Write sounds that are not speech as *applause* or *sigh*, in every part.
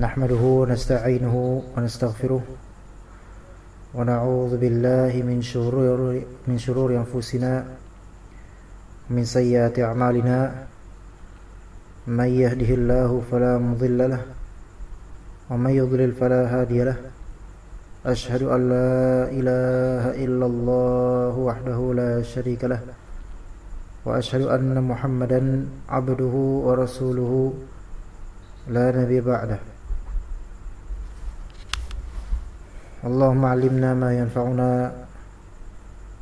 نحمده ونستعينه ونستغفره ونعوذ بالله من شرور من شرور أنفسنا من سيئات أعمالنا من يهده الله فلا مضل له ومن يضلل فلا هادي له أشهد أن لا إله إلا الله وحده لا شريك له وأشهد أن محمدا عبده ورسوله لا نبي بعده اللهم علمنا ما ينفعنا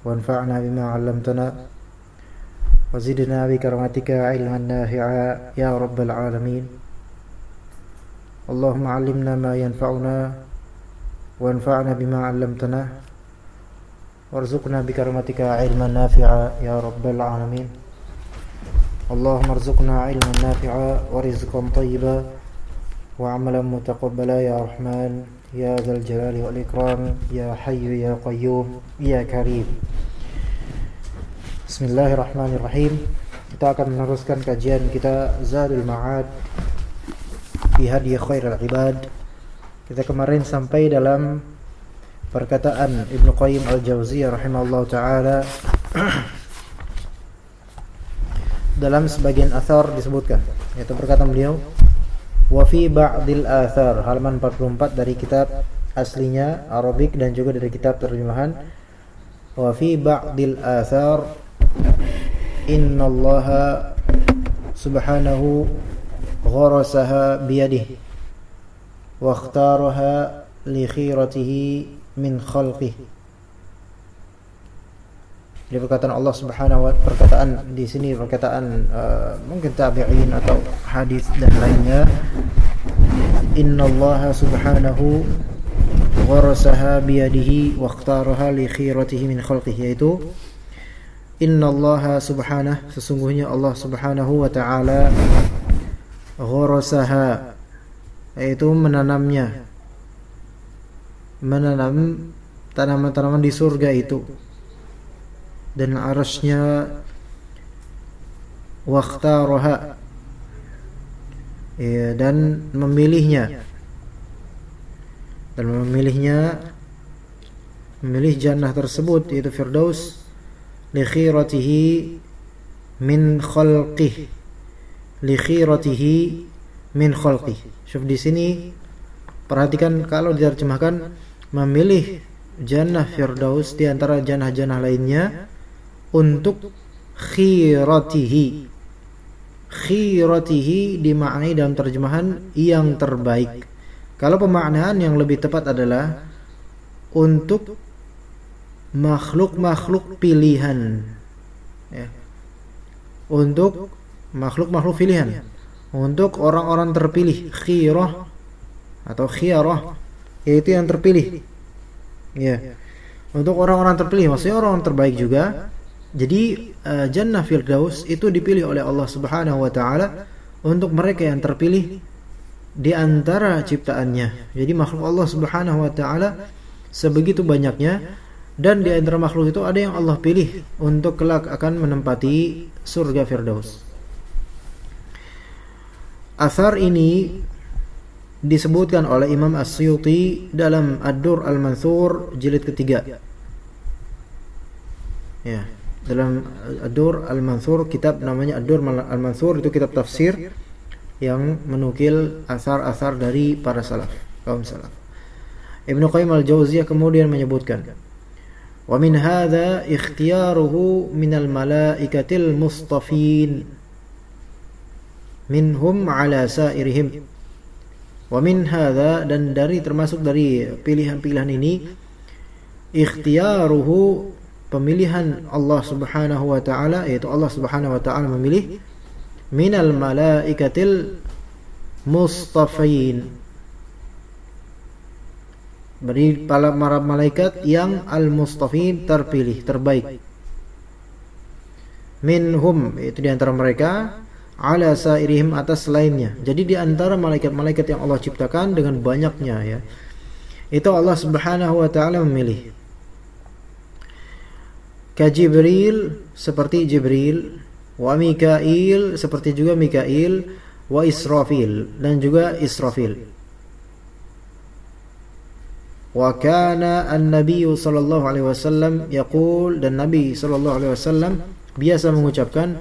وانفعنا بما علمتنا وزدنا بكرمتك علما نافعا يا رب العالمين. اللهم علمنا ما ينفعنا وانفعنا بما علمتنا وارزقنا بكرمتك علما نافعا يا رب العالمين. اللهم ارزقنا علما نافعا ورزقا طيبا وعملا متقبلا يا رحمن. يا ذا الجلال والإكرام يا حي يا قيوم يا كريم Bismillahirrahmanirrahim Kita akan meneruskan kajian kita Zadul Ma'ad Fi hadiah khairul ibad Kita kemarin sampai dalam Perkataan Ibnu Qayyim Al-Jauziyah rahimahullah ta'ala *clears throat* Dalam sebagian athar disebutkan Yaitu perkataan beliau Wa fi ba'dil athar. Halaman 44 dari kitab aslinya Arabik dan juga dari kitab terjemahan. Wa fi ba'dil athar. Allah subhanahu Gharasaha biyadih Wa akhtaraha li khiratihi min khalqih Jadi perkataan Allah Subhanahu wa perkataan di sini perkataan uh, mungkin tabi'in atau hadis dan lainnya. Inna Allah Subhanahu gharasaha biyadihi wa ikhtaraha li khiratihi min khalqihi yaitu Allah Subhanahu sesungguhnya Allah Subhanahu wa taala gharasaha yaitu menanamnya menanam tanaman-tanaman di surga itu dan arasnya wakhtaraha. Ya, dan memilihnya. Dan memilihnya memilih jannah tersebut yaitu firdaus li khiratihi min khalqih. Li khiratihi min khalqih. Syuf di sini perhatikan kalau diterjemahkan memilih jannah firdaus di antara jannah-jannah lainnya untuk khiratihi. Khiratihi dimaknai dalam terjemahan yang terbaik. Kalau pemaknaan yang lebih tepat adalah untuk makhluk-makhluk pilihan. Ya. untuk makhluk-makhluk pilihan. Untuk orang-orang terpilih. Khirah atau khiyarah. Yaitu yang terpilih. Ya. Untuk orang-orang terpilih. Maksudnya orang-orang terbaik juga jadi uh, jannah firdaus itu dipilih oleh Allah Subhanahu wa taala untuk mereka yang terpilih di antara ciptaannya. Jadi makhluk Allah Subhanahu wa taala sebegitu banyaknya dan di antara makhluk itu ada yang Allah pilih untuk kelak akan menempati surga firdaus. Asar ini disebutkan oleh Imam As-Suyuti dalam Ad-Dur Al-Mansur jilid ketiga. Ya dalam Ad-Dur Al-Mansur kitab namanya Ad-Dur Al-Mansur itu kitab tafsir yang menukil asar-asar dari para salaf kaum salaf. Ibnu Qayyim Al-Jauziyah kemudian menyebutkan wa min hadza ikhtiyaruhu min al-malaikatil mustafin minhum ala sairihim. Wa min hadza dan dari termasuk dari pilihan-pilihan ini ikhtiyaruhu pemilihan Allah Subhanahu wa taala yaitu Allah Subhanahu wa taala memilih minal malaikatil mustafain Beri para malaikat yang al-mustafin terpilih, terbaik. Minhum itu di antara mereka ala sairihim atas lainnya. Jadi di antara malaikat-malaikat yang Allah ciptakan dengan banyaknya ya. Itu Allah Subhanahu wa taala memilih ka Jibril seperti Jibril. Wa Mikail seperti juga Mikail. Wa Israfil dan juga Israfil. Wa kana an-nabi sallallahu alaihi wasallam yaqul dan nabi sallallahu alaihi wasallam biasa mengucapkan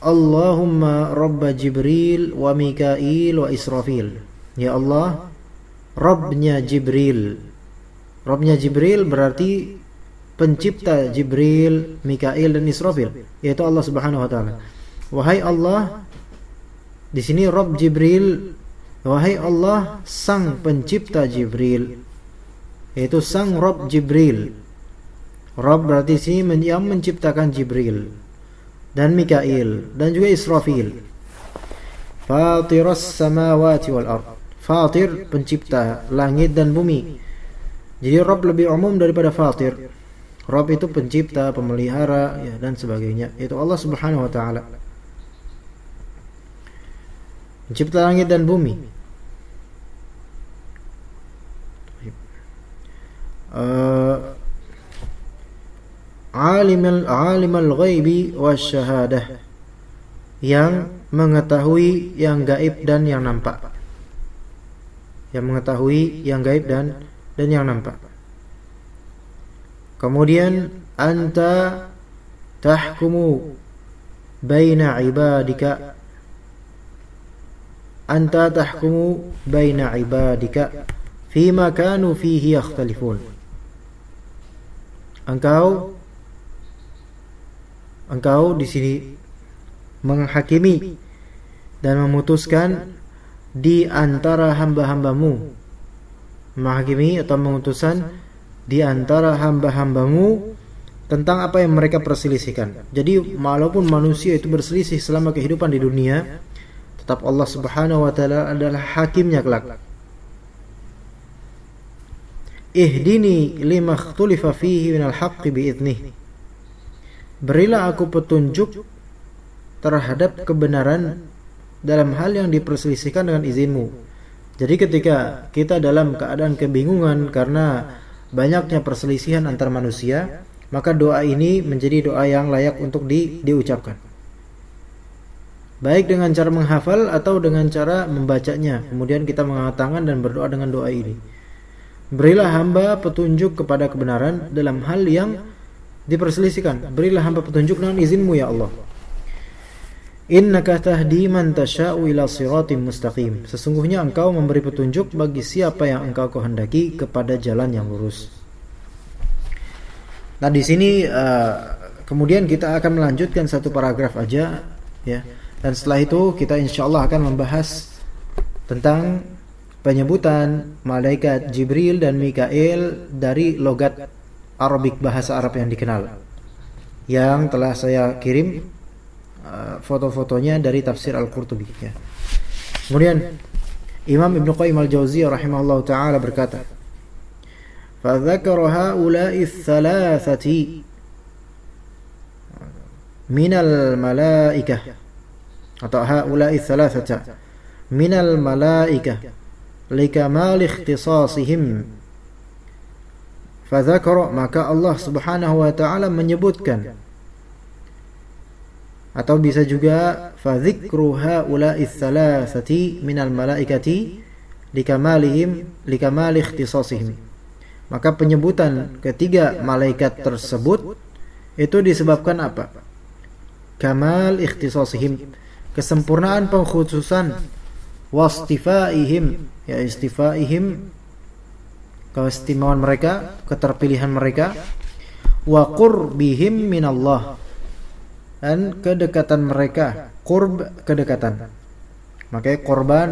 Allahumma rabb Jibril wa Mikail wa Israfil. Ya Allah Rabbnya Jibril. Rabbnya Jibril berarti pencipta Jibril, Mikail dan Israfil yaitu Allah Subhanahu wa taala. Wahai Allah di sini Rabb Jibril wahai Allah sang pencipta Jibril yaitu sang Rob Jibril. Rob berarti sini yang menciptakan Jibril dan Mikail dan juga Israfil. Fatiras samawati wal ard. Fatir pencipta langit dan bumi. Jadi Rob lebih umum daripada Fatir. Rob itu pencipta, pemelihara ya, dan sebagainya. Itu Allah Subhanahu wa taala. Pencipta langit dan bumi. uh, alimul alimul ghaibi wasyahadah yang mengetahui yang gaib dan yang nampak yang mengetahui yang gaib dan dan yang nampak kemudian anta tahkumu baina ibadika. Anta tahkumu baina ibadika. Fima kanu fihi yakhtalifun. Engkau engkau di sini menghakimi dan memutuskan di antara hamba-hambamu. Menghakimi atau memutuskan di antara hamba-hambamu tentang apa yang mereka perselisihkan. Jadi walaupun manusia itu berselisih selama kehidupan di dunia, tetap Allah Subhanahu wa taala adalah hakimnya kelak. Ihdini fihi minal. Berilah aku petunjuk terhadap kebenaran dalam hal yang diperselisihkan dengan izinmu. Jadi ketika kita dalam keadaan kebingungan karena banyaknya perselisihan antar manusia, maka doa ini menjadi doa yang layak untuk di, diucapkan. Baik dengan cara menghafal atau dengan cara membacanya. Kemudian kita mengangkat tangan dan berdoa dengan doa ini. Berilah hamba petunjuk kepada kebenaran dalam hal yang diperselisihkan. Berilah hamba petunjuk dengan izinmu ya Allah. Innaka tahdi man tasha'u ila siratim mustaqim. Sesungguhnya engkau memberi petunjuk bagi siapa yang engkau kehendaki kepada jalan yang lurus. Nah, di sini uh, kemudian kita akan melanjutkan satu paragraf aja ya. Dan setelah itu kita insyaallah akan membahas tentang penyebutan malaikat Jibril dan Mikail dari logat Arabik bahasa Arab yang dikenal yang telah saya kirim Eh, foto-fotonya dari tafsir Al-Qurtubi ya. Kemudian Imam Ibnu Qayyim Al-Jauziyah rahimahullahu taala berkata, "Fadzakar haula'i ats-tsalatsati minal malaikah." Atau haula'i ats-tsalatsata minal malaikah likamal ikhtisasihim. Fadzakara maka Allah Subhanahu wa taala menyebutkan atau bisa juga fadzikru haula'i thalathati minal malaikati likamalihim likamal ikhtisasihim. Maka penyebutan ketiga malaikat tersebut itu disebabkan apa? Kamal ikhtisasihim kesempurnaan pengkhususan wastifaihim ya istifaihim keistimewaan mereka keterpilihan mereka wa qurbihim minallah dan kedekatan mereka qurb kedekatan makanya korban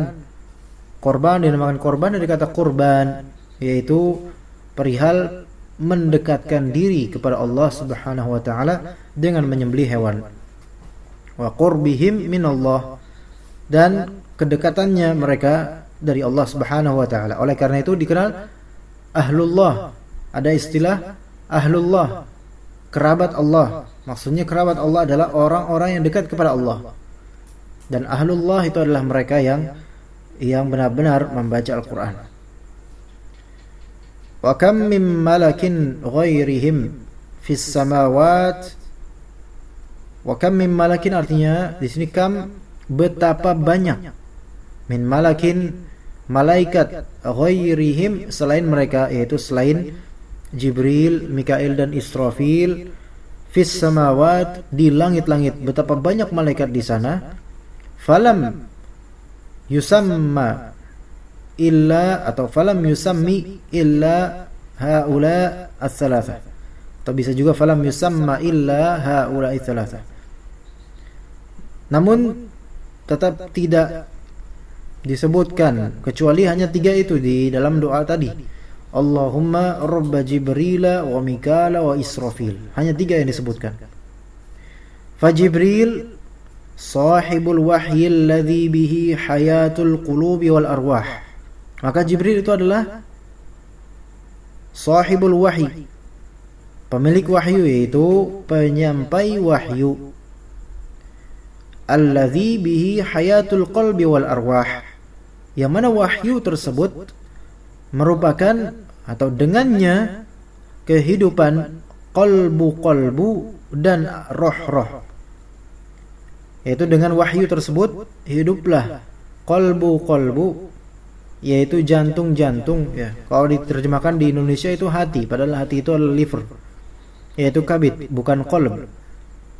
korban dinamakan korban dari kata korban yaitu perihal mendekatkan diri kepada Allah Subhanahu wa taala dengan menyembelih hewan wa qurbihim minallah dan kedekatannya mereka dari Allah Subhanahu wa taala. Oleh karena itu dikenal ahlullah. Ada istilah ahlullah, kerabat Allah. Maksudnya kerabat Allah adalah orang-orang yang dekat kepada Allah. Dan ahlullah itu adalah mereka yang yang benar-benar membaca Al-Qur'an. Wa kam min malakin ghairihim fis samawat Wa kam min malakin artinya di sini kam betapa banyak min malakin malaikat ghairihim selain mereka yaitu selain Jibril, Mikail dan Israfil fis samawat di langit-langit betapa banyak malaikat di sana. Falam yusamma illa atau falam yusammi illa haula as-salatha. Atau bisa juga falam yusamma illa haula as-salatha. Namun tetap tidak disebutkan kecuali hanya tiga itu di dalam doa tadi Allahumma Rabba Jibril wa Mikala wa Israfil. Hanya tiga yang disebutkan. Fajibril sahibul wahyi alladhi bihi hayatul qulubi wal arwah. Maka Jibril itu adalah sahibul wahyi. Pemilik wahyu yaitu penyampai wahyu. Alladhi bihi hayatul qalbi wal arwah. Yang mana wahyu tersebut merupakan atau dengannya kehidupan kolbu-kolbu dan roh-roh. Yaitu dengan wahyu tersebut hiduplah kolbu-kolbu yaitu jantung-jantung ya. Kalau diterjemahkan di Indonesia itu hati, padahal hati itu adalah liver. Yaitu kabit, bukan kolb.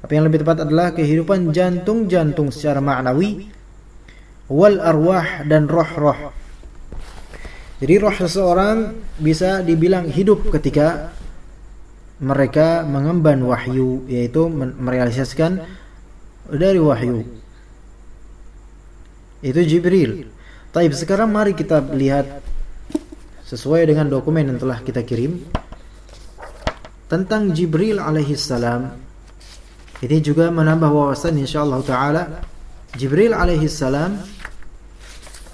Tapi yang lebih tepat adalah kehidupan jantung-jantung secara maknawi wal arwah dan roh-roh jadi roh seseorang bisa dibilang hidup ketika mereka mengemban wahyu yaitu merealisasikan dari wahyu. Itu Jibril. Taib sekarang mari kita lihat sesuai dengan dokumen yang telah kita kirim tentang Jibril alaihi salam. Ini juga menambah wawasan insyaallah taala Jibril alaihi salam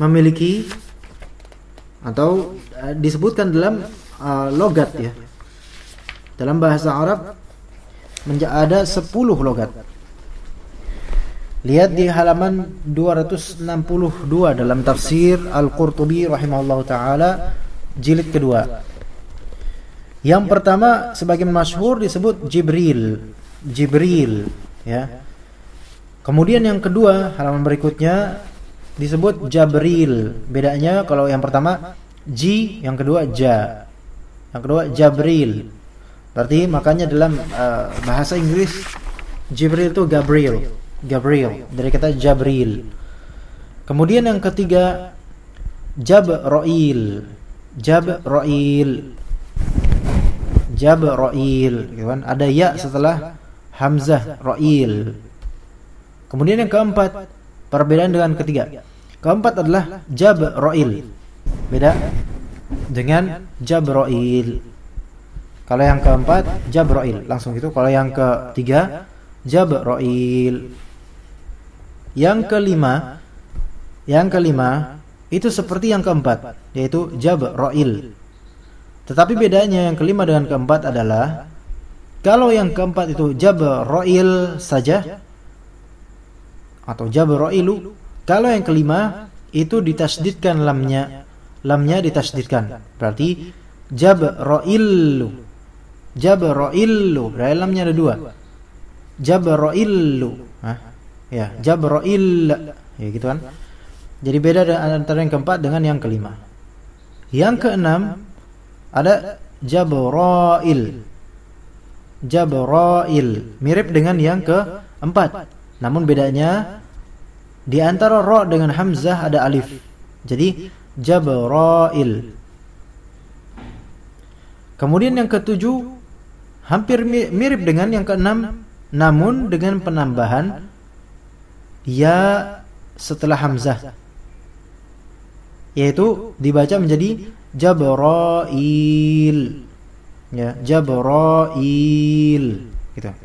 memiliki atau uh, disebutkan dalam uh, logat ya. Dalam bahasa Arab ada 10 logat. Lihat di halaman 262 dalam tafsir Al-Qurtubi rahimahullah taala jilid kedua. Yang pertama sebagai masyhur disebut Jibril. Jibril ya. Kemudian yang kedua halaman berikutnya disebut Jabril. Bedanya kalau yang pertama Ji, yang kedua Ja. Yang kedua Jabril. Berarti makanya dalam uh, bahasa Inggris Jibril itu Gabriel. Gabriel dari kata Jabril. Kemudian yang ketiga Jabroil. Jabroil. Jabroil, gitu kan? Ada ya setelah hamzah roil. Kemudian yang keempat Perbedaan dengan ketiga. Keempat adalah Jabroil. Beda dengan Jabroil. Kalau yang keempat Jabroil, langsung itu. Kalau yang ketiga Jabroil. Yang kelima, yang kelima itu seperti yang keempat, yaitu Jabroil. Tetapi bedanya yang kelima dengan keempat adalah kalau yang keempat itu Jabroil saja, atau Jabrailu. Kalau yang kelima itu ditasdidkan lamnya. Lamnya ditasdidkan. Berarti Jabrailu. Jabrailu. Berarti lamnya ada dua. Jabrailu. Ya, Jabrail. Ya gitu kan. Jadi beda antara yang keempat dengan yang kelima. Yang keenam ada Jabrail. Jabrail mirip dengan yang keempat namun bedanya di antara ro dengan hamzah ada alif. Jadi Jabrail. Kemudian yang ketujuh hampir mirip dengan yang keenam namun dengan penambahan ya setelah hamzah yaitu dibaca menjadi Jabrail ya Jabrail gitu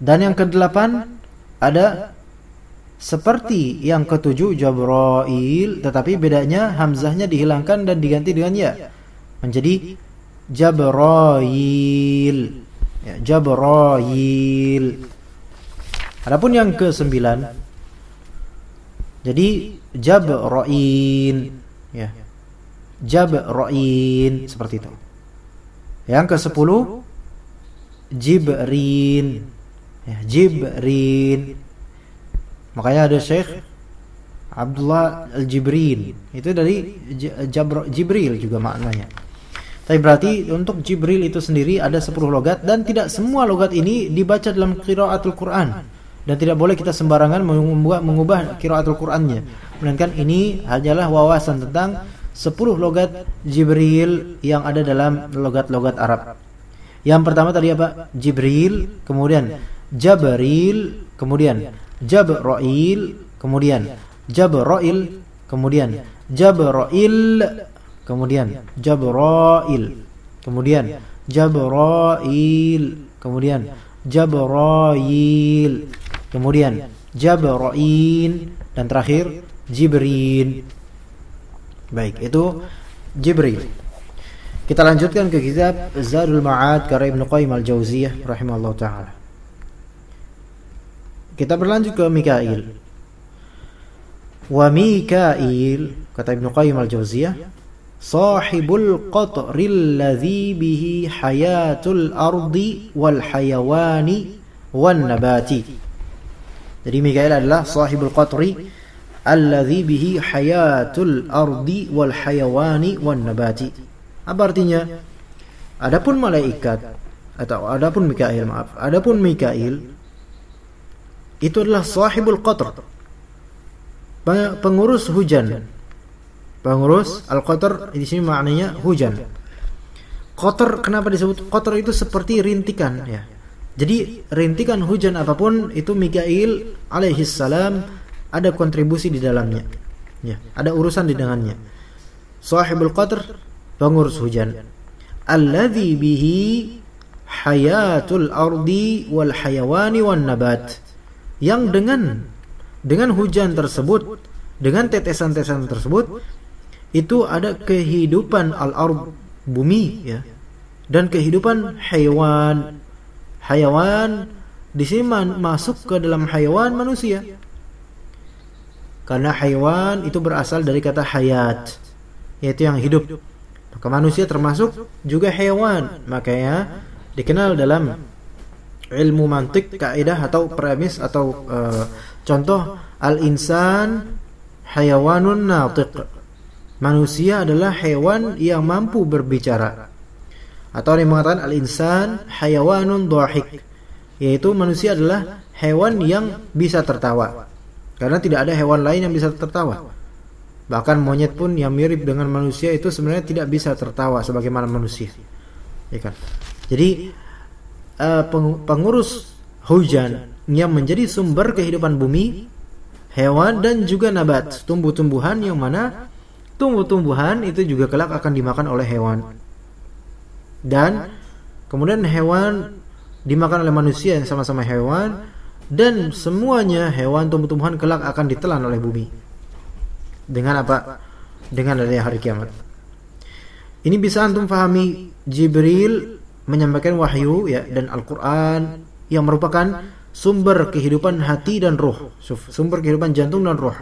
dan yang kedelapan ada seperti yang ketujuh Jabrail. Tetapi bedanya hamzahnya dihilangkan dan diganti dengan ya. Menjadi Jabrail. Ya, Jabrail. Adapun yang ke sembilan jadi Jabrain ya Jabrain seperti itu. Yang ke sepuluh Jibrin ya, Jibrin Makanya ada Syekh Abdullah Al-Jibrin. Itu dari Jabr Jibril juga maknanya. Tapi berarti untuk Jibril itu sendiri ada 10 logat dan tidak semua logat ini dibaca dalam qiraatul Quran. Dan tidak boleh kita sembarangan mengubah, mengubah qiraatul Qurannya. Melainkan ini hanyalah wawasan tentang 10 logat Jibril yang ada dalam logat-logat Arab. Yang pertama tadi apa? Jibril, kemudian Jabril, kemudian. Jabrail, kemudian. Jabrail, kemudian. Jabrail, kemudian. Jabrail, kemudian. Jabrail, kemudian. Jabrail, kemudian. Jabrain dan terakhir Jibrin. Baik, itu Jibril. Kita lanjutkan ke kitab Zadul Ma'ad karya Ibnu Qayyim Al-Jauziyah rahimallahu taala. Kita berlanjut ke Mikail. Wa Mikail kata Ibnu Qayyim al-Jauziyah sahibul qatril ladzi bihi hayatul ardi wal hayawani wan nabati. Jadi Mikail adalah sahibul qatri alladzi bihi hayatul ardi wal hayawani wan nabati. Apa artinya? Adapun malaikat atau adapun Mikail maaf, adapun Mikail itu adalah sahibul qatr. Pengurus hujan. Pengurus al-qatr di sini maknanya hujan. Qatr kenapa disebut qatr itu seperti rintikan ya? Jadi rintikan hujan apa pun itu Mikail alaihi salam ada kontribusi di dalamnya ya. Ada urusan di dengannya. Sahibul qatr pengurus hujan. Alladzi bihi hayatul ardi wal hayawani wan nabat yang dengan dengan hujan tersebut, dengan tetesan-tetesan tersebut itu ada kehidupan al-ard bumi ya dan kehidupan hewan. Hewan di sini masuk ke dalam hewan manusia. Karena hewan itu berasal dari kata hayat, yaitu yang hidup. Maka manusia termasuk juga hewan. Makanya dikenal dalam ilmu mantik kaidah atau premis atau uh, contoh al insan hayawanun natiq. Manusia adalah hewan yang mampu berbicara. Atau yang mengatakan al insan hayawanun dhahik yaitu manusia adalah hewan yang bisa tertawa. Karena tidak ada hewan lain yang bisa tertawa. Bahkan monyet pun yang mirip dengan manusia itu sebenarnya tidak bisa tertawa sebagaimana manusia. Ya kan? Jadi uh, pengurus hujan yang menjadi sumber kehidupan bumi, hewan dan juga nabat, tumbuh-tumbuhan yang mana tumbuh-tumbuhan itu juga kelak akan dimakan oleh hewan. Dan kemudian hewan dimakan oleh manusia yang sama-sama hewan dan semuanya hewan tumbuh-tumbuhan kelak akan ditelan oleh bumi. Dengan apa? Dengan adanya hari kiamat. Ini bisa antum pahami Jibril menyampaikan wahyu ya dan Al-Qur'an yang merupakan sumber kehidupan hati dan roh, sumber kehidupan jantung dan roh.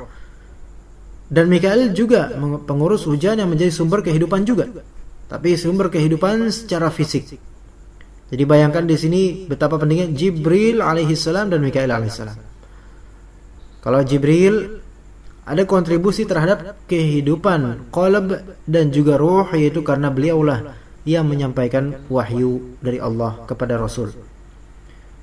Dan Mikael juga pengurus hujan yang menjadi sumber kehidupan juga. Tapi sumber kehidupan secara fisik. Jadi bayangkan di sini betapa pentingnya Jibril alaihissalam dan Mikael alaihissalam. Kalau Jibril ada kontribusi terhadap kehidupan qalb dan juga roh yaitu karena beliaulah yang menyampaikan wahyu dari Allah kepada Rasul.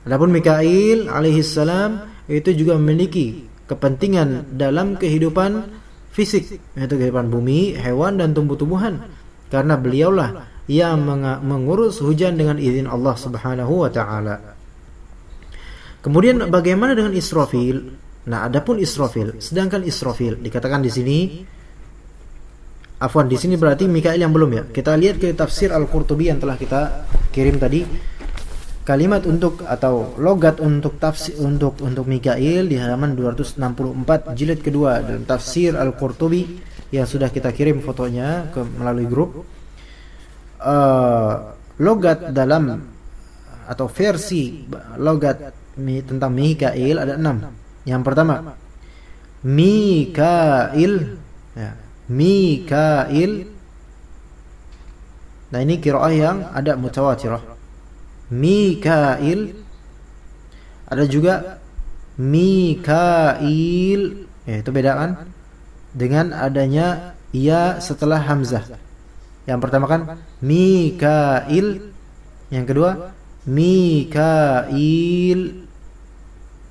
Adapun Mikail alaihissalam itu juga memiliki kepentingan dalam kehidupan fisik yaitu kehidupan bumi, hewan dan tumbuh-tumbuhan karena beliaulah yang mengurus hujan dengan izin Allah Subhanahu wa taala. Kemudian bagaimana dengan Israfil? Nah, adapun Israfil, sedangkan Israfil dikatakan di sini Afwan di sini berarti Mikail yang belum ya. Kita lihat ke tafsir Al-Qurtubi yang telah kita kirim tadi. kalimat untuk atau logat untuk tafsir untuk untuk Mikail di halaman 264 jilid kedua dalam tafsir Al-Qurtubi yang sudah kita kirim fotonya ke melalui grup uh, logat dalam atau versi logat tentang Mikail ada enam. Yang pertama Mikail ya, Mikail. Nah ini kiroah yang ada mutawatirah. Mikail. Ada juga Mikail. Ya, Itu beda kan? Dengan adanya Ia setelah Hamzah. Yang pertama kan Mikail. Yang kedua Mikail.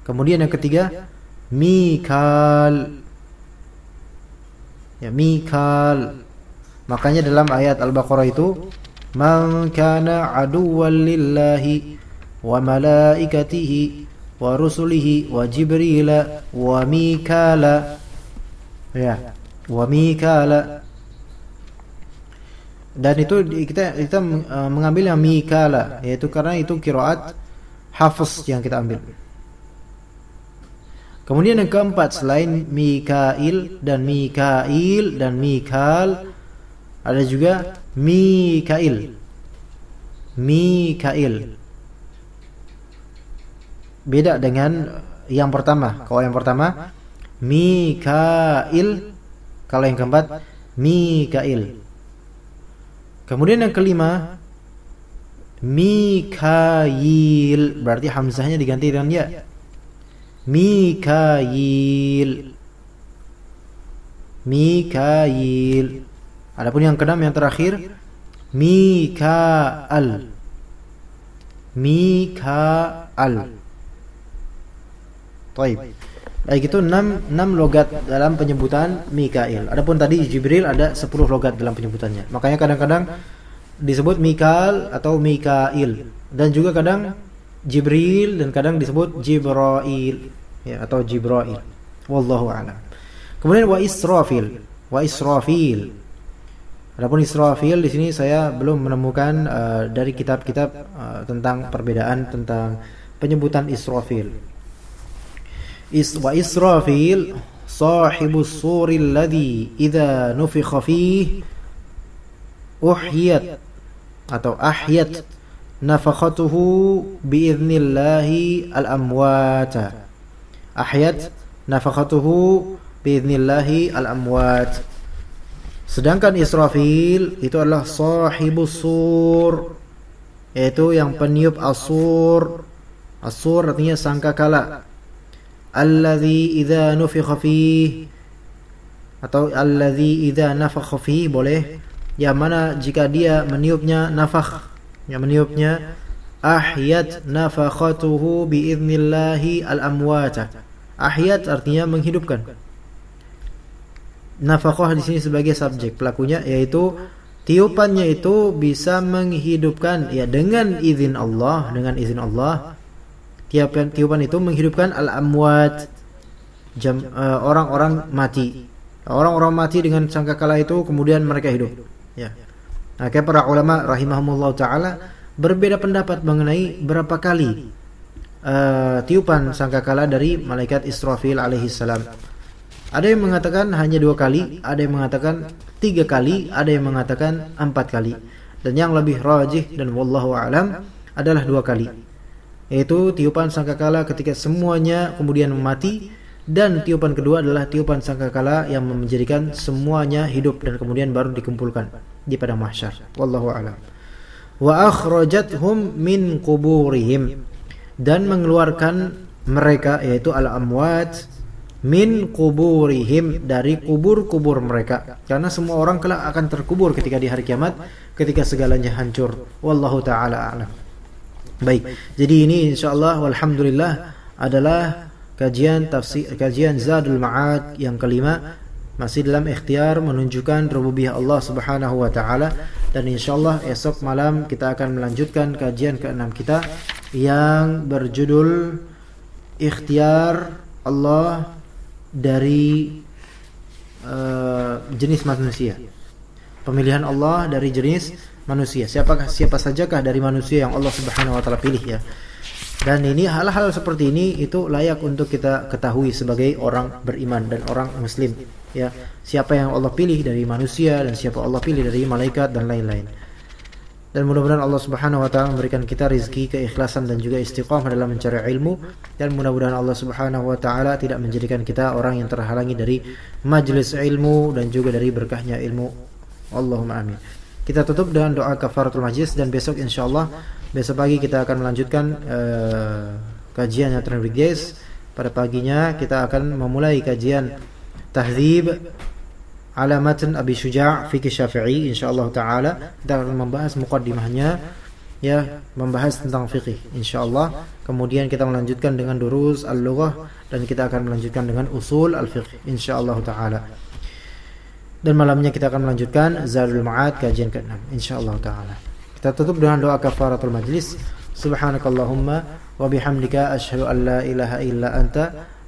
Kemudian yang ketiga Mikal Ya Mikal. Makanya dalam ayat Al-Baqarah itu Man kana aduwwan lillahi wa malaikatihi wa rusulihi wa Jibril wa Mikala. Ya wa Mikala. Dan itu kita kita uh, mengambil yang Mikala yaitu karena itu kiraat hafs yang kita ambil kemudian yang keempat selain Mikail dan Mikail dan Mikal ada juga Mikail. Mikail. Beda dengan yang pertama. Kalau yang pertama Mikail, kalau yang keempat Mikail. Kemudian yang kelima Mikail, berarti hamzahnya diganti dengan ya. Mikail. Mikail. Adapun yang keenam yang terakhir Mikaal. Mikaal. Baik. Baik itu 6 6 logat dalam penyebutan Mikail. Adapun tadi Jibril ada 10 logat dalam penyebutannya. Makanya kadang-kadang disebut Mikael atau Mikail dan juga kadang Jibril dan kadang disebut Jibrail ya atau Jibrail. Wallahu a'lam. Kemudian wa Israfil. Wa Israfil Adapun Israfil di sini saya belum menemukan uh, dari kitab-kitab uh, tentang perbedaan tentang penyebutan Israfil. Is wa Israfil sahibus suril ladzi idza nufikha fih uhyat atau ahyat nafakhatuhu biidnillahi al-amwata. Ahyat nafakhatuhu biidnillahi al-amwat. Sedangkan Israfil itu adalah sahibus sur yaitu yang peniup asur. Asur artinya sangkakala. Alladzi idza nufikha fih atau alladzi idza nafakha boleh yang mana jika dia meniupnya nafakh yang meniupnya ahyat nafakhatuhu biidnillahi al-amwata. Ahyat artinya menghidupkan. Nafkah di sini sebagai subjek pelakunya yaitu tiupannya itu bisa menghidupkan ya dengan izin Allah dengan izin Allah tiupan tiupan itu menghidupkan al amwat jam uh, orang-orang mati. Orang-orang mati dengan sangkakala itu kemudian mereka hidup ya nah kayak para ulama rahimahumullah taala berbeda pendapat mengenai berapa kali uh, tiupan sangkakala dari malaikat Israfil alaihi salam ada yang mengatakan hanya dua kali, ada yang mengatakan tiga kali, ada yang mengatakan empat kali. Dan yang lebih rajih dan wallahu alam adalah dua kali. Yaitu tiupan sangkakala ketika semuanya kemudian mati dan tiupan kedua adalah tiupan sangkakala yang menjadikan semuanya hidup dan kemudian baru dikumpulkan di padang mahsyar. Wallahu alam. Wa akhrajathum min quburihim. Dan mengeluarkan mereka yaitu al-amwat min kuburihim dari kubur-kubur mereka. Karena semua orang kelak akan terkubur ketika di hari kiamat ketika segalanya hancur. Wallahu taala alam. Baik. Jadi ini insyaallah walhamdulillah adalah kajian tafsir kajian Zadul Ma'ad yang kelima masih dalam ikhtiar menunjukkan rububiyah Allah Subhanahu wa taala dan insyaallah esok malam kita akan melanjutkan kajian keenam kita yang berjudul ikhtiar Allah dari uh, jenis manusia. Pemilihan Allah dari jenis manusia. Siapakah siapa sajakah dari manusia yang Allah Subhanahu wa taala pilih ya. Dan ini hal-hal seperti ini itu layak untuk kita ketahui sebagai orang beriman dan orang muslim ya. Siapa yang Allah pilih dari manusia dan siapa Allah pilih dari malaikat dan lain-lain. Dan mudah-mudahan Allah Subhanahu wa taala memberikan kita rezeki keikhlasan dan juga istiqamah dalam mencari ilmu dan mudah-mudahan Allah Subhanahu wa taala tidak menjadikan kita orang yang terhalangi dari majelis ilmu dan juga dari berkahnya ilmu. Allahumma amin. Kita tutup dengan doa kafaratul majlis dan besok insyaallah besok pagi kita akan melanjutkan uh, kajian yang guys. Pada paginya kita akan memulai kajian tahdzib ala matan Abi Syuja' fikih Syafi'i insyaallah taala. Kita akan membahas muqaddimahnya ya membahas tentang fikih insyaallah. Kemudian kita melanjutkan dengan durus al-lughah dan kita akan melanjutkan dengan usul al-fiqh insyaallah taala. Dan malamnya kita akan melanjutkan Zadul Ma'ad kajian ke-6 insyaallah taala. Kita tutup dengan doa kafaratul majlis. Subhanakallahumma wa bihamdika asyhadu an la ilaha illa anta